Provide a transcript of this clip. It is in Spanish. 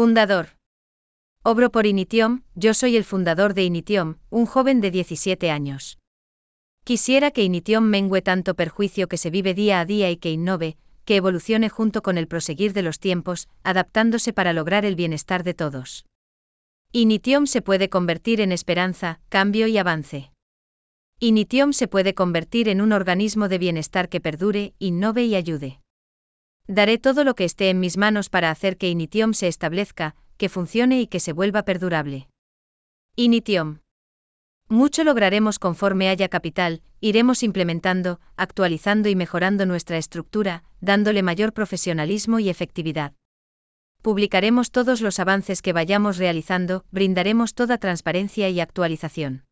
Fundador. Obro por Initium, yo soy el fundador de Initium, un joven de 17 años. Quisiera que Initium mengue tanto perjuicio que se vive día a día y que innove, que evolucione junto con el proseguir de los tiempos, adaptándose para lograr el bienestar de todos. Initium se puede convertir en esperanza, cambio y avance. Initium se puede convertir en un organismo de bienestar que perdure, innove y ayude. Daré todo lo que esté en mis manos para hacer que Initium se establezca, que funcione y que se vuelva perdurable. Initium. Mucho lograremos conforme haya capital, iremos implementando, actualizando y mejorando nuestra estructura, dándole mayor profesionalismo y efectividad. Publicaremos todos los avances que vayamos realizando, brindaremos toda transparencia y actualización.